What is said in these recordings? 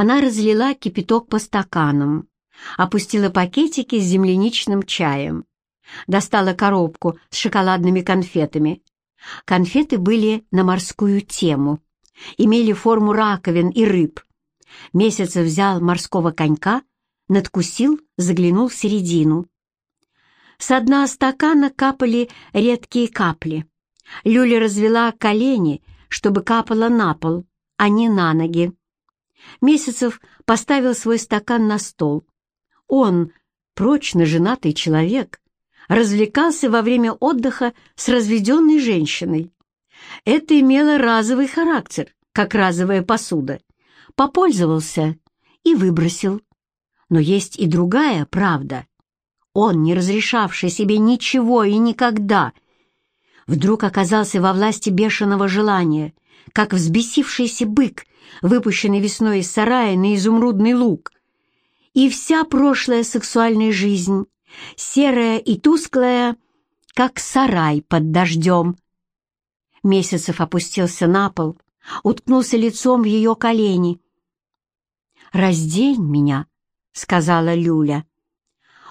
Она разлила кипяток по стаканам, опустила пакетики с земляничным чаем, достала коробку с шоколадными конфетами. Конфеты были на морскую тему, имели форму раковин и рыб. Месяцев взял морского конька, надкусил, заглянул в середину. С дна стакана капали редкие капли. Люля развела колени, чтобы капало на пол, а не на ноги. Месяцев поставил свой стакан на стол. Он, прочно женатый человек, развлекался во время отдыха с разведенной женщиной. Это имело разовый характер, как разовая посуда. Попользовался и выбросил. Но есть и другая правда. Он, не разрешавший себе ничего и никогда, вдруг оказался во власти бешеного желания, как взбесившийся бык, выпущенный весной из сарая на изумрудный луг. И вся прошлая сексуальная жизнь, серая и тусклая, как сарай под дождем. Месяцев опустился на пол, уткнулся лицом в ее колени. «Раздень меня», — сказала Люля.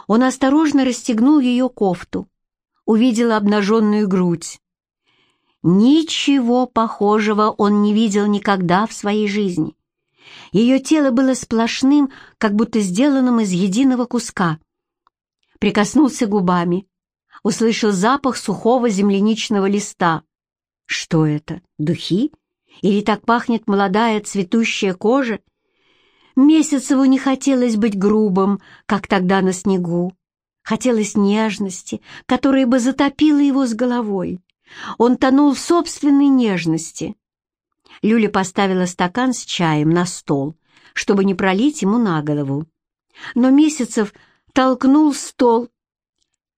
Он осторожно расстегнул ее кофту, увидел обнаженную грудь. Ничего похожего он не видел никогда в своей жизни. Ее тело было сплошным, как будто сделанным из единого куска. Прикоснулся губами, услышал запах сухого земляничного листа. Что это, духи? Или так пахнет молодая цветущая кожа? Месяцеву не хотелось быть грубым, как тогда на снегу. Хотелось нежности, которая бы затопила его с головой. Он тонул в собственной нежности. Люля поставила стакан с чаем на стол, чтобы не пролить ему на голову. Но Месяцев толкнул стол,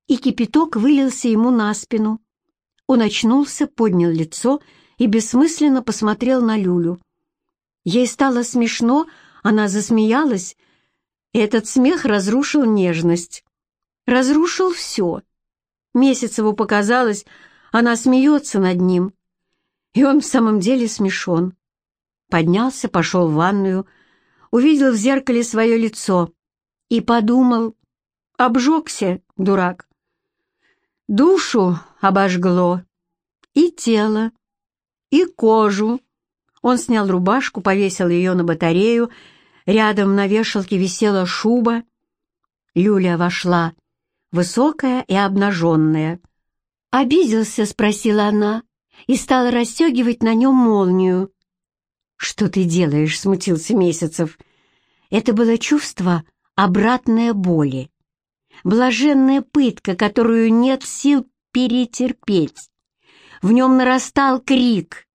и кипяток вылился ему на спину. Он очнулся, поднял лицо и бессмысленно посмотрел на Люлю. Ей стало смешно, она засмеялась, и этот смех разрушил нежность. Разрушил все. Месяцеву показалось, она смеется над ним, и он в самом деле смешон. Поднялся, пошел в ванную, увидел в зеркале свое лицо и подумал, обжегся, дурак. Душу обожгло, и тело, и кожу. Он снял рубашку, повесил ее на батарею, рядом на вешалке висела шуба. Люля вошла, высокая и обнаженная. «Обиделся?» — спросила она и стала расстегивать на нем молнию. «Что ты делаешь?» — смутился Месяцев. Это было чувство обратной боли. Блаженная пытка, которую нет сил перетерпеть. В нем нарастал крик.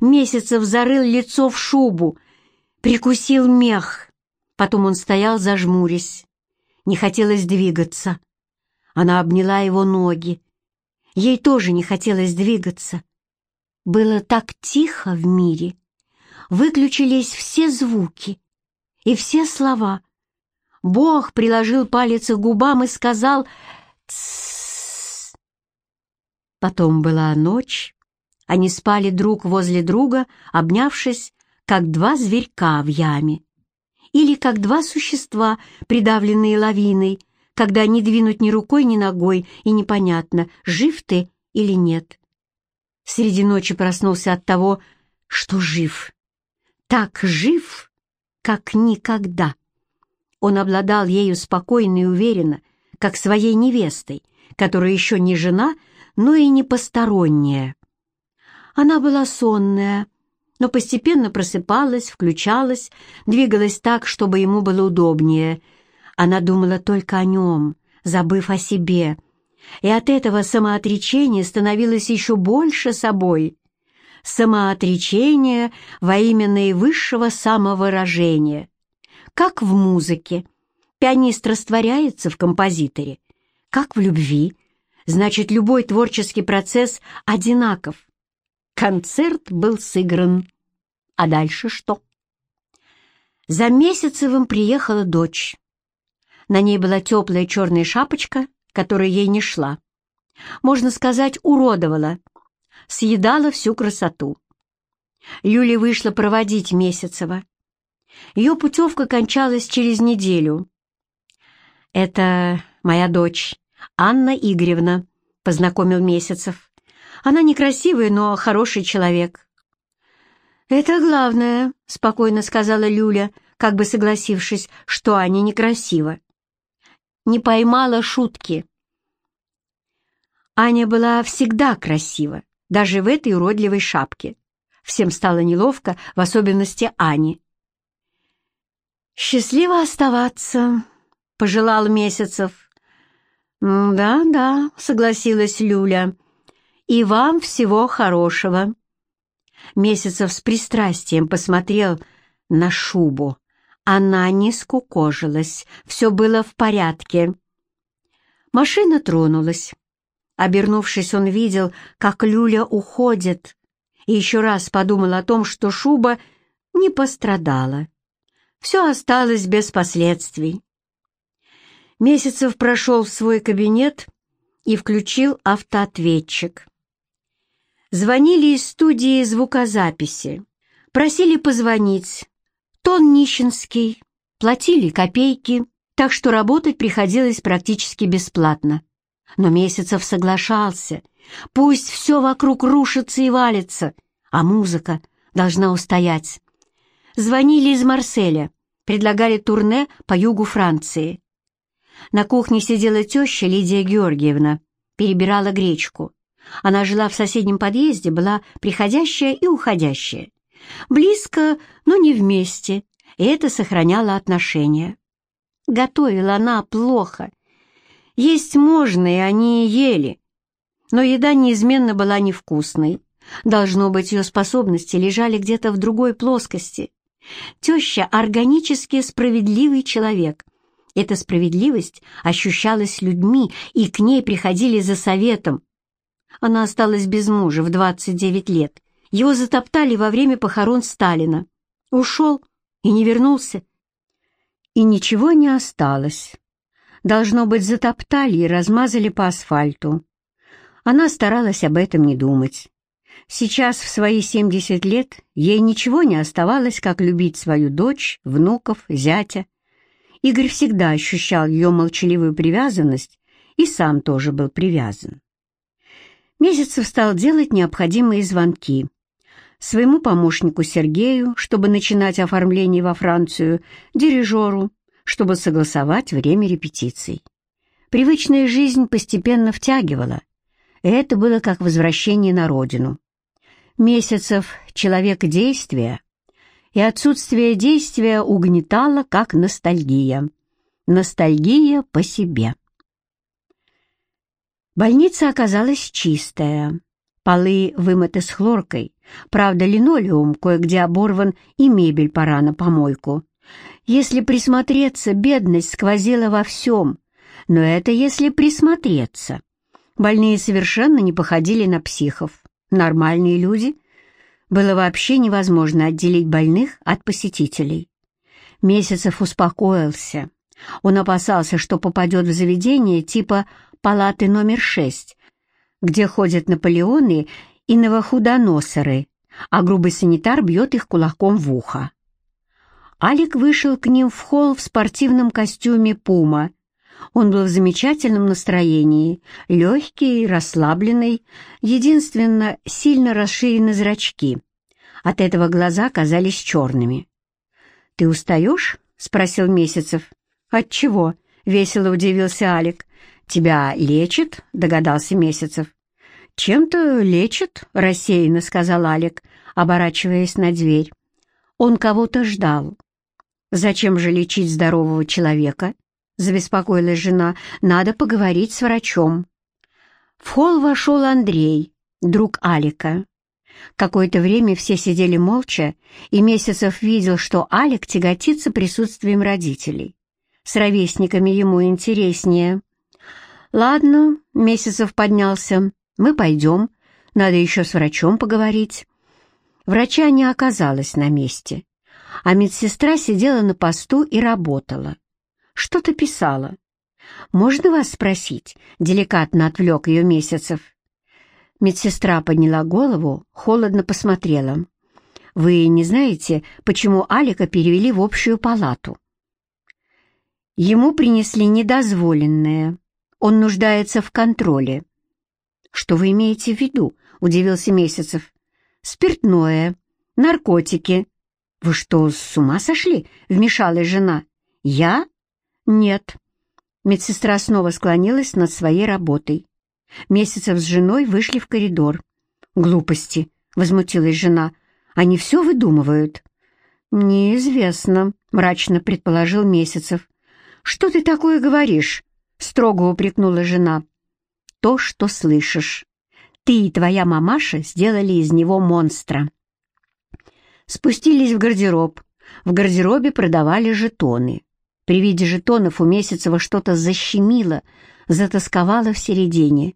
Месяцев зарыл лицо в шубу, прикусил мех. Потом он стоял, зажмурясь. Не хотелось двигаться. Она обняла его ноги. Ей тоже не хотелось двигаться. Было так тихо в мире. Выключились все звуки и все слова. Бог приложил палец к губам и сказал «Тссс». Потом была ночь. Они спали друг возле друга, обнявшись, как два зверька в яме. Или как два существа, придавленные лавиной, когда не двинуть ни рукой, ни ногой, и непонятно, жив ты или нет. Среди ночи проснулся от того, что жив. Так жив, как никогда. Он обладал ею спокойно и уверенно, как своей невестой, которая еще не жена, но и не посторонняя. Она была сонная, но постепенно просыпалась, включалась, двигалась так, чтобы ему было удобнее. Она думала только о нем, забыв о себе — и от этого самоотречение становилось еще больше собой. Самоотречение во имя наивысшего самовыражения. Как в музыке. Пианист растворяется в композиторе. Как в любви. Значит, любой творческий процесс одинаков. Концерт был сыгран. А дальше что? За Месяцевым приехала дочь. На ней была теплая черная шапочка которая ей не шла. Можно сказать, уродовала, съедала всю красоту. Юля вышла проводить Месяцева. Ее путевка кончалась через неделю. «Это моя дочь, Анна Игоревна», — познакомил Месяцев. «Она некрасивая, но хороший человек». «Это главное», — спокойно сказала Люля, как бы согласившись, что Аня некрасива. Не поймала шутки. Аня была всегда красива, даже в этой уродливой шапке. Всем стало неловко, в особенности Ане. «Счастливо оставаться», — пожелал Месяцев. «Да-да», — согласилась Люля. «И вам всего хорошего». Месяцев с пристрастием посмотрел на шубу. Она не скукожилась, все было в порядке. Машина тронулась. Обернувшись, он видел, как Люля уходит, и еще раз подумал о том, что шуба не пострадала. Все осталось без последствий. Месяцев прошел в свой кабинет и включил автоответчик. Звонили из студии звукозаписи. Просили позвонить. Тон нищенский. Платили копейки, так что работать приходилось практически бесплатно. Но Месяцев соглашался. Пусть все вокруг рушится и валится, а музыка должна устоять. Звонили из Марселя, предлагали турне по югу Франции. На кухне сидела теща Лидия Георгиевна, перебирала гречку. Она жила в соседнем подъезде, была приходящая и уходящая. Близко, но не вместе, и это сохраняло отношения. Готовила она плохо. Есть можно, и они ели. Но еда неизменно была невкусной. Должно быть, ее способности лежали где-то в другой плоскости. Теща — органически справедливый человек, эта справедливость ощущалась людьми, и к ней приходили за советом. Она осталась без мужа в 29 лет. Его затоптали во время похорон Сталина. Ушел и не вернулся. И ничего не осталось. Должно быть, затоптали и размазали по асфальту. Она старалась об этом не думать. Сейчас, в свои 70 лет, ей ничего не оставалось, как любить свою дочь, внуков, зятя, Игорь всегда ощущал ее молчаливую привязанность и сам тоже был привязан. Месяцев стал делать необходимые звонки. Своему помощнику Сергею, чтобы начинать оформление во Францию, дирижеру, чтобы согласовать время репетиций. Привычная жизнь постепенно втягивала. И это было как возвращение на родину. Месяцев — человек действия, и отсутствие действия угнетало, как ностальгия. Ностальгия по себе. Больница оказалась чистая. Полы вымыты с хлоркой. Правда, линолеум кое-где оборван и мебель пора на помойку. Если присмотреться, бедность сквозила во всем. Но это если присмотреться. Больные совершенно не походили на психов. Нормальные люди было вообще невозможно отделить больных от посетителей. Месяцев успокоился. Он опасался, что попадет в заведение типа палаты номер шесть, где ходят Наполеоны и новохудоносоры, а грубый санитар бьет их кулаком в ухо. Алик вышел к ним в холл в спортивном костюме «Пума». Он был в замечательном настроении, легкий, расслабленный, единственно сильно расширены зрачки. От этого глаза казались черными. «Ты устаешь?» — спросил Месяцев. «От чего?» — весело удивился Алик. «Тебя лечит?» — догадался Месяцев. «Чем-то лечит?» — рассеянно сказал Алик, оборачиваясь на дверь. Он кого-то ждал. «Зачем же лечить здорового человека?» — забеспокоилась жена. «Надо поговорить с врачом». В холл вошел Андрей, друг Алика. Какое-то время все сидели молча, и Месяцев видел, что Алик тяготится присутствием родителей. С ровесниками ему интереснее. «Ладно», — Месяцев поднялся, — «мы пойдем. Надо еще с врачом поговорить». Врача не оказалось на месте, а медсестра сидела на посту и работала. Что-то писала. «Можно вас спросить?» — деликатно отвлек ее Месяцев. Медсестра подняла голову, холодно посмотрела. Вы не знаете, почему Алика перевели в общую палату? Ему принесли недозволенное. Он нуждается в контроле. Что вы имеете в виду? Удивился Месяцев. Спиртное, наркотики. Вы что, с ума сошли? Вмешалась жена. Я? Нет. Медсестра снова склонилась над своей работой. Месяцев с женой вышли в коридор. «Глупости!» — возмутилась жена. «Они все выдумывают». «Неизвестно», — мрачно предположил Месяцев. «Что ты такое говоришь?» — строго упрекнула жена. «То, что слышишь. Ты и твоя мамаша сделали из него монстра». Спустились в гардероб. В гардеробе продавали жетоны. При виде жетонов у Месяцева что-то защемило, затасковало в середине.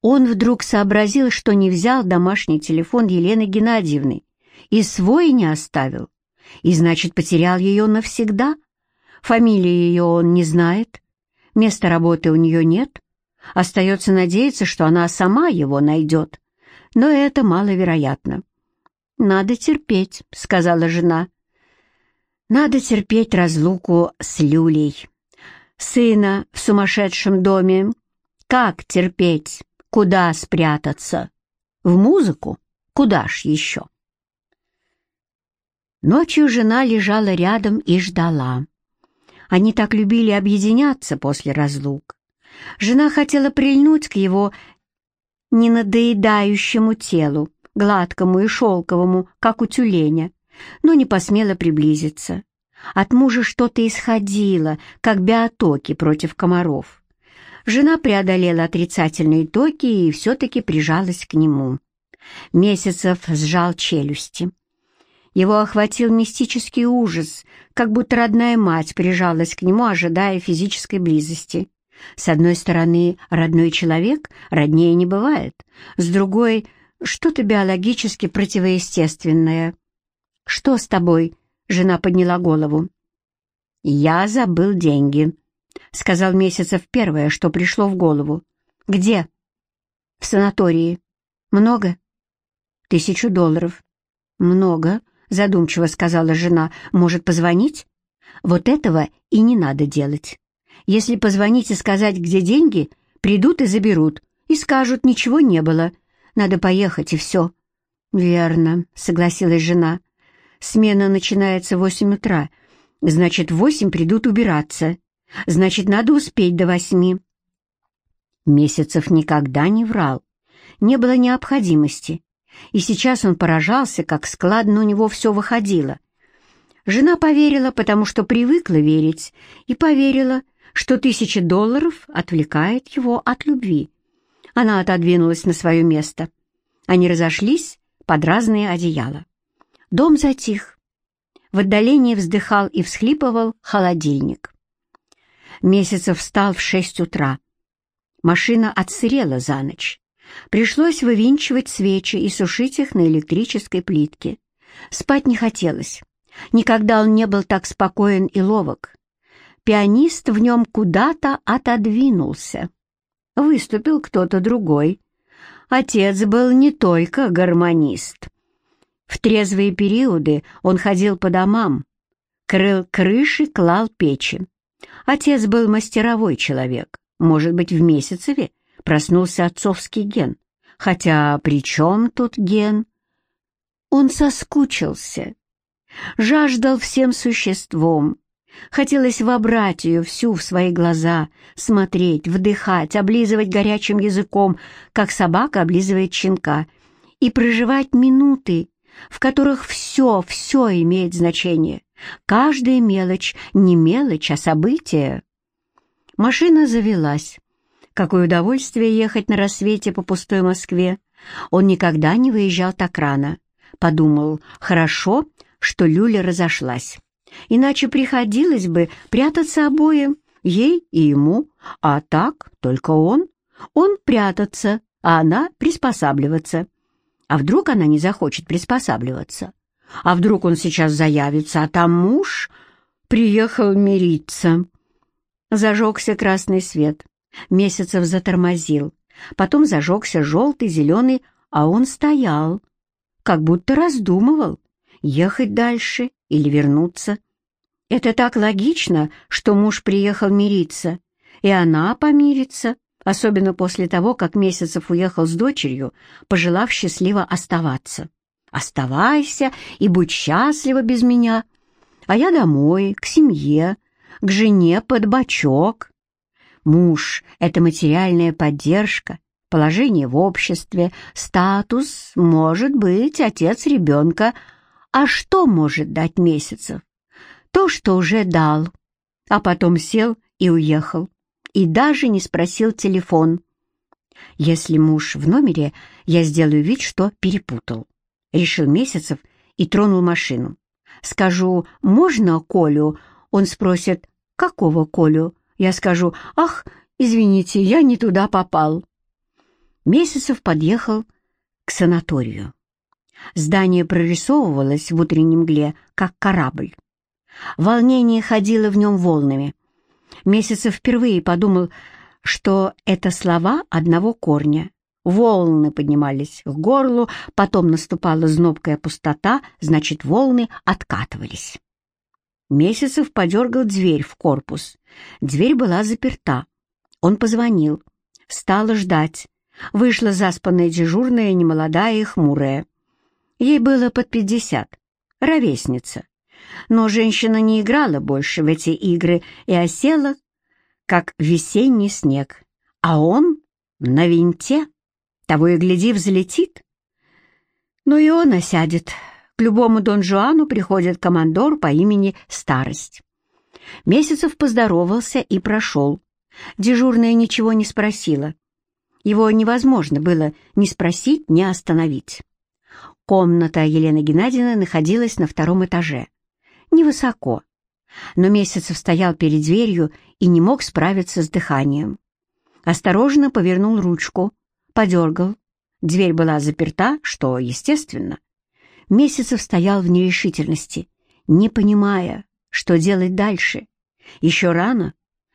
Он вдруг сообразил, что не взял домашний телефон Елены Геннадьевны и свой не оставил, и, значит, потерял ее навсегда. Фамилии ее он не знает, места работы у нее нет, остается надеяться, что она сама его найдет, но это маловероятно. «Надо терпеть», — сказала жена. «Надо терпеть разлуку с Люлей. Сына в сумасшедшем доме. Как терпеть? Куда спрятаться? В музыку? Куда ж еще?» Ночью жена лежала рядом и ждала. Они так любили объединяться после разлук. Жена хотела прильнуть к его ненадоедающему телу, гладкому и шелковому, как у тюленя, но не посмела приблизиться. От мужа что-то исходило, как биотоки против комаров. Жена преодолела отрицательные токи и все-таки прижалась к нему. Месяцев сжал челюсти. Его охватил мистический ужас, как будто родная мать прижалась к нему, ожидая физической близости. С одной стороны, родной человек роднее не бывает, с другой — что-то биологически противоестественное. «Что с тобой?» — жена подняла голову. «Я забыл деньги», — сказал Месяцев первое, что пришло в голову. «Где?» «В санатории. Много?» «Тысячу долларов». «Много», задумчиво сказала жена, может позвонить? Вот этого и не надо делать. Если позвонить и сказать, где деньги, придут и заберут, и скажут, ничего не было. Надо поехать, и все. «Верно», — согласилась жена. «Смена начинается в восемь утра. Значит, в восемь придут убираться. Значит, надо успеть до восьми». Месяцев никогда не врал. Не было необходимости и сейчас он поражался, как складно у него все выходило. Жена поверила, потому что привыкла верить, и поверила, что тысяча долларов отвлекает его от любви. Она отодвинулась на свое место. Они разошлись под разные одеяла. Дом затих. В отдалении вздыхал и всхлипывал холодильник. Месяцев встал в шесть утра. Машина отсырела за ночь. Пришлось вывинчивать свечи и сушить их на электрической плитке. Спать не хотелось. Никогда он не был так спокоен и ловок. Пианист в нем куда-то отодвинулся. Выступил кто-то другой. Отец был не только гармонист. В трезвые периоды он ходил по домам, крыл крыши, клал печи. Отец был мастеровой человек, может быть, в Месяцеве проснулся отцовский ген. Хотя при чем тут ген? Он соскучился, жаждал всем существом. Хотелось вобрать ее всю в свои глаза, смотреть, вдыхать, облизывать горячим языком, как собака облизывает щенка, и проживать минуты, в которых все, все имеет значение. Каждая мелочь не мелочь, а событие. Машина завелась. Какое удовольствие ехать на рассвете по пустой Москве. Он никогда не выезжал так рано. Подумал, хорошо, что Люля разошлась. Иначе приходилось бы прятаться обоим, ей и ему. А так только он. Он прятаться, а она приспосабливаться. А вдруг она не захочет приспосабливаться? А вдруг он сейчас заявится, а там муж приехал мириться? Зажегся красный свет. Месяцев затормозил. Потом зажегся желтый, зеленый, а он стоял, как будто раздумывал. ехать дальше или вернуться. Это так логично, что муж приехал мириться, и она помирится, особенно после того, как Месяцев уехал с дочерью, пожелав счастливо оставаться. «Оставайся и будь счастлива без меня, а я домой, к семье, к жене под бочок». Муж — это материальная поддержка, положение в обществе, статус, может быть, отец ребенка. А что может дать Месяцев? То, что уже дал, а потом сел и уехал и даже не спросил телефон. Если муж в номере, я сделаю вид, что перепутал. Решил Месяцев и тронул машину. Скажу «можно Колю?» Он спросит «какого Колю?» Я скажу «ах, извините, я не туда попал». Месяцев подъехал к санаторию. Здание прорисовывалось в утреннем мгле, как корабль. Волнение ходило в нем волнами. Месяцев впервые подумал, что это слова одного корня. Волны поднимались к горлу, потом наступала знобкая пустота, значит, волны откатывались. Месяцев подергал дверь в корпус. Дверь была заперта. Он позвонил. Стала ждать. Вышла заспанная дежурная, немолодая и хмурая. Ей было под пятьдесят. Ровесница. Но женщина не играла больше в эти игры и осела, как весенний снег. А он на винте, того и гляди, взлетит. Но и он осядет. Любому Дон Жуану приходит командор по имени Старость. Месяцев поздоровался и прошел. Дежурная ничего не спросила. Его невозможно было ни спросить, ни остановить. Комната Елены Геннадьевны находилась на втором этаже невысоко, но Месяцев стоял перед дверью и не мог справиться с дыханием. Осторожно повернул ручку, подергал. Дверь была заперта, что естественно. Месяцев стоял в нерешительности, не понимая, что делать дальше. Еще рано,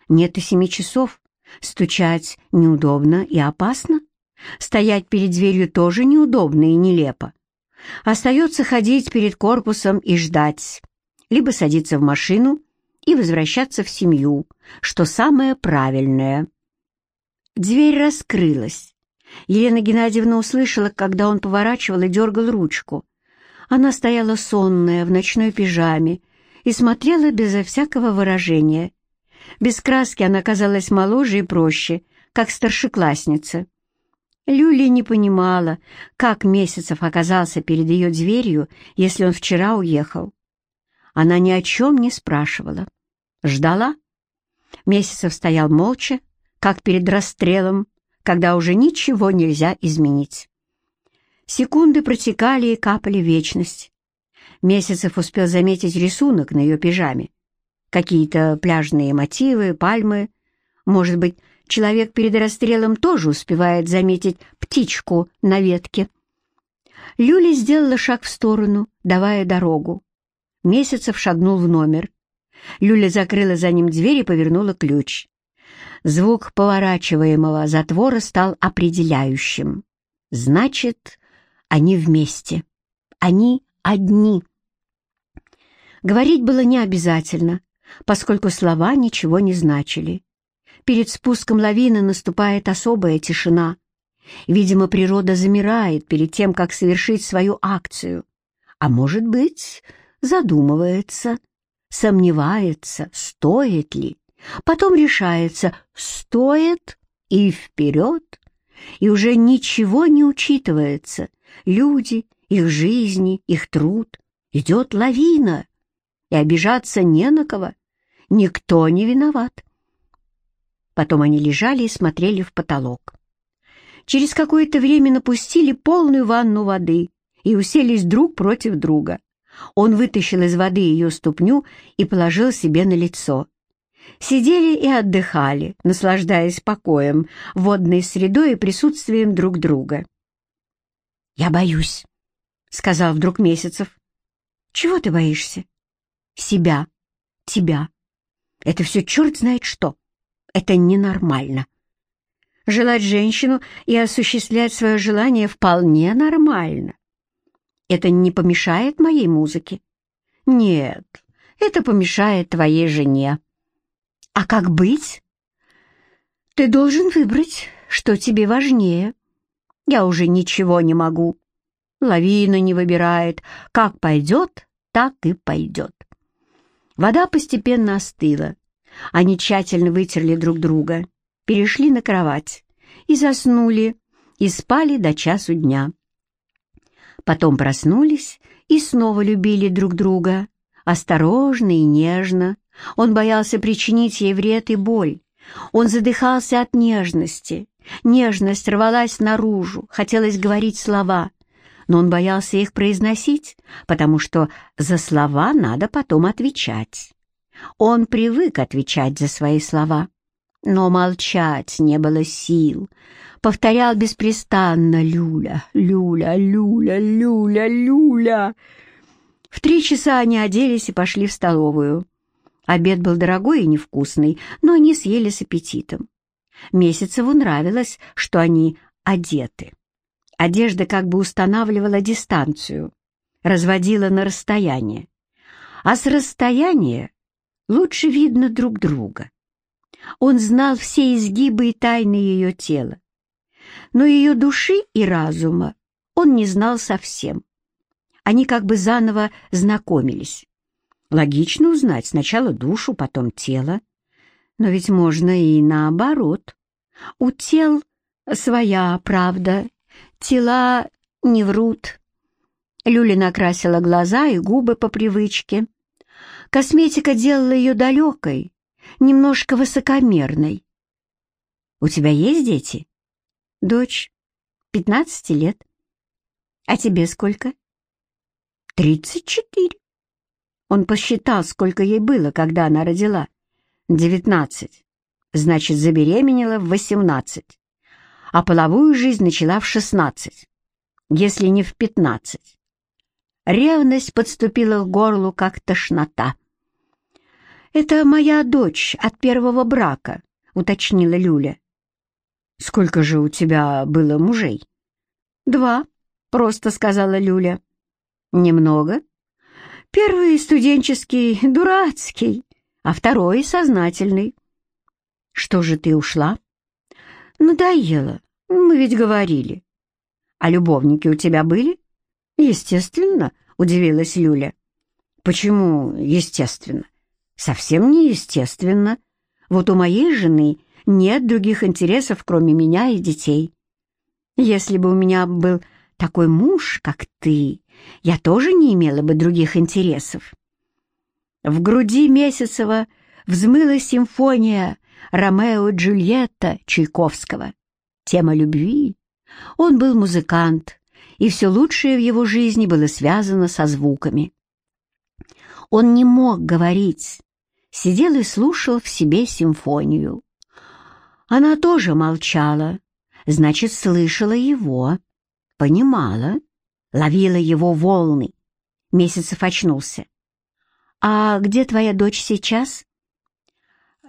нет и семи часов. Стучать неудобно и опасно. Стоять перед дверью тоже неудобно и нелепо. Остается ходить перед корпусом и ждать либо садиться в машину и возвращаться в семью, что самое правильное. Дверь раскрылась. Елена Геннадьевна услышала, когда он поворачивал и дергал ручку. Она стояла сонная, в ночной пижаме, и смотрела безо всякого выражения. Без краски она казалась моложе и проще, как старшеклассница. Люли не понимала, как Месяцев оказался перед ее дверью, если он вчера уехал. Она ни о чем не спрашивала. Ждала. Месяцев стоял молча, как перед расстрелом, когда уже ничего нельзя изменить. Секунды протекали и капали вечность. Месяцев успел заметить рисунок на ее пижаме. Какие-то пляжные мотивы, пальмы. Может быть, человек перед расстрелом тоже успевает заметить птичку на ветке. Люля сделала шаг в сторону, давая дорогу. Месяцев шагнул в номер. Люля закрыла за ним дверь и повернула ключ. Звук поворачиваемого затвора стал определяющим. Значит, они вместе. Они одни. Говорить было не обязательно, поскольку слова ничего не значили. Перед спуском лавины наступает особая тишина. Видимо, природа замирает перед тем, как совершить свою акцию. А может быть, задумывается, сомневается, стоит ли, потом решается, стоит и вперед, и уже ничего не учитывается, люди, их жизни, их труд, идет лавина, и обижаться не на кого, никто не виноват. Потом они лежали и смотрели в потолок. Через какое-то время напустили полную ванну воды и уселись друг против друга. Он вытащил из воды ее ступню и положил себе на лицо. Сидели и отдыхали, наслаждаясь покоем, водной средой и присутствием друг друга. «Я боюсь», — сказал вдруг Месяцев. «Чего ты боишься?» «Себя, тебя. Это все черт знает что. Это ненормально». Желать женщину и осуществлять свое желание вполне нормально. Это не помешает моей музыке? Нет, это помешает твоей жене. А как быть? Ты должен выбрать, что тебе важнее. Я уже ничего не могу. Лавина не выбирает. Как пойдет, так и пойдет. Вода постепенно остыла. Они тщательно вытерли друг друга, перешли на кровать и заснули, и спали до часу дня. Потом проснулись и снова любили друг друга, осторожно и нежно. Он боялся причинить ей вред и боль. Он задыхался от нежности. Нежность рвалась наружу, хотелось говорить слова, но он боялся их произносить, потому что за слова надо потом отвечать. Он привык отвечать за свои слова, но молчать не было сил. Повторял беспрестанно «Люля, Люля, Люля, Люля, Люля». В три часа они оделись и пошли в столовую. Обед был дорогой и невкусный, но они съели с аппетитом. Месяцеву нравилось, что они одеты. Одежда как бы устанавливала дистанцию, разводила на расстояние. А с расстояния лучше видно друг друга. Он знал все изгибы и тайны ее тела, но ее души и разума он не знал совсем. Они как бы заново знакомились. Логично узнать сначала душу, потом тело. Но ведь можно и наоборот. У тел своя правда, тела не врут. Люля накрасила глаза и губы по привычке. Косметика делала ее далекой, немножко высокомерной. «У тебя есть дети?» «Дочь, пятнадцати лет. А тебе сколько?» «Тридцать четыре». Он посчитал, сколько ей было, когда она родила. «Девятнадцать. Значит, забеременела в восемнадцать. А половую жизнь начала в шестнадцать, если не в пятнадцать. Ревность подступила к горлу, как тошнота. «Это моя дочь от первого брака», — уточнила Люля. «Сколько же у тебя было мужей?» «Два», — просто сказала Люля. «Немного?» «Первый студенческий, дурацкий, а второй сознательный». «Что же ты ушла?» «Надоело. Мы ведь говорили». «А любовники у тебя были?» «Естественно», — удивилась Люля. «Почему естественно?» «Совсем не естественно. Вот у моей жены нет других интересов, кроме меня и детей. Если бы у меня был такой муж, как ты, я тоже не имела бы других интересов». В груди Месяцева взмыла симфония «Ромео и Джульетта» Чайковского. Тема любви. Он был музыкант, и все лучшее в его жизни было связано со звуками. Он не мог говорить, сидел и слушал в себе симфонию. Она тоже молчала, значит, слышала его, понимала, ловила его волны. Месяцев очнулся. «А где твоя дочь сейчас?»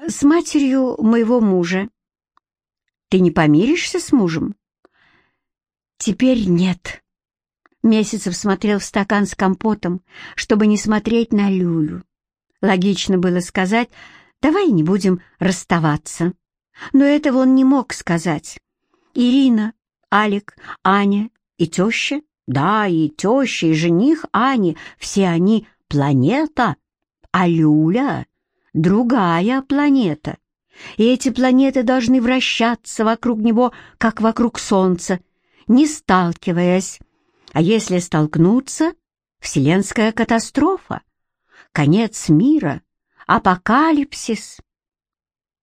«С матерью моего мужа». «Ты не помиришься с мужем?» «Теперь нет». Месяцев смотрел в стакан с компотом, чтобы не смотреть на Люлю. Логично было сказать, давай не будем расставаться. Но этого он не мог сказать. Ирина, Алик, Аня и теща, да, и теща, и жених Ани, все они планета, а Люля — другая планета. И эти планеты должны вращаться вокруг него, как вокруг Солнца, не сталкиваясь. А если столкнуться — вселенская катастрофа, конец мира, апокалипсис.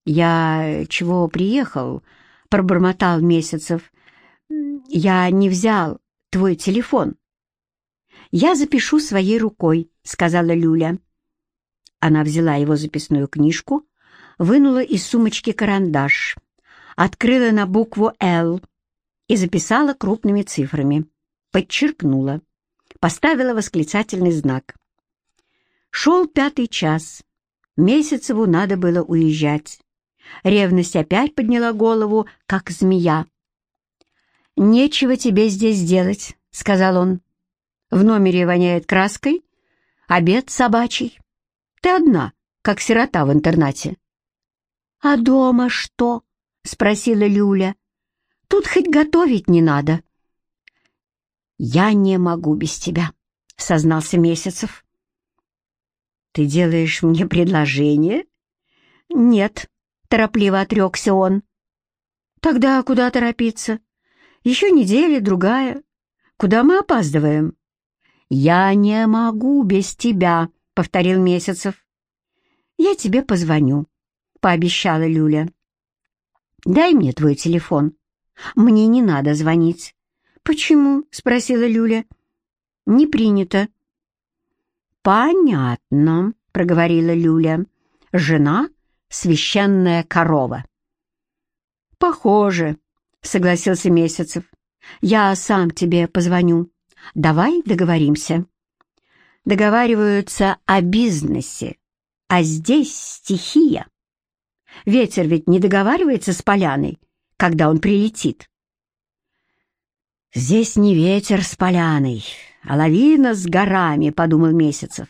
«Я чего приехал?» — пробормотал Месяцев. «Я не взял твой телефон». «Я запишу своей рукой», — сказала Люля. Она взяла его записную книжку, вынула из сумочки карандаш, открыла на букву «Л» и записала крупными цифрами. Подчеркнула. Поставила восклицательный знак. Шел пятый час. Месяцеву надо было уезжать. Ревность опять подняла голову, как змея. «Нечего тебе здесь делать», — сказал он. В номере воняет краской, обед собачий. Ты одна, как сирота в интернате. «А дома что?» — спросила Люля. «Тут хоть готовить не надо». «Я не могу без тебя», — сознался Месяцев. «Ты делаешь мне предложение?» «Нет», — торопливо отрекся он. «Тогда куда торопиться? Еще неделя, другая. Куда мы опаздываем?» «Я не могу без тебя», — повторил Месяцев. «Я тебе позвоню», — пообещала Люля. «Дай мне твой телефон. Мне не надо звонить». «Почему?» — спросила Люля. «Не принято». «Понятно», — проговорила Люля. «Жена — священная корова». «Похоже», — согласился Месяцев. «Я сам тебе позвоню. Давай договоримся». Договариваются о бизнесе, а здесь стихия. Ветер ведь не договаривается с поляной, когда он прилетит. «Здесь не ветер с поляной, а лавина с горами», — подумал Месяцев,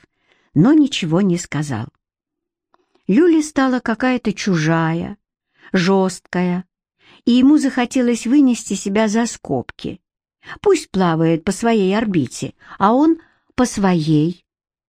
но ничего не сказал. Люля стала какая-то чужая, жесткая, и ему захотелось вынести себя за скобки. Пусть плавает по своей орбите, а он по своей.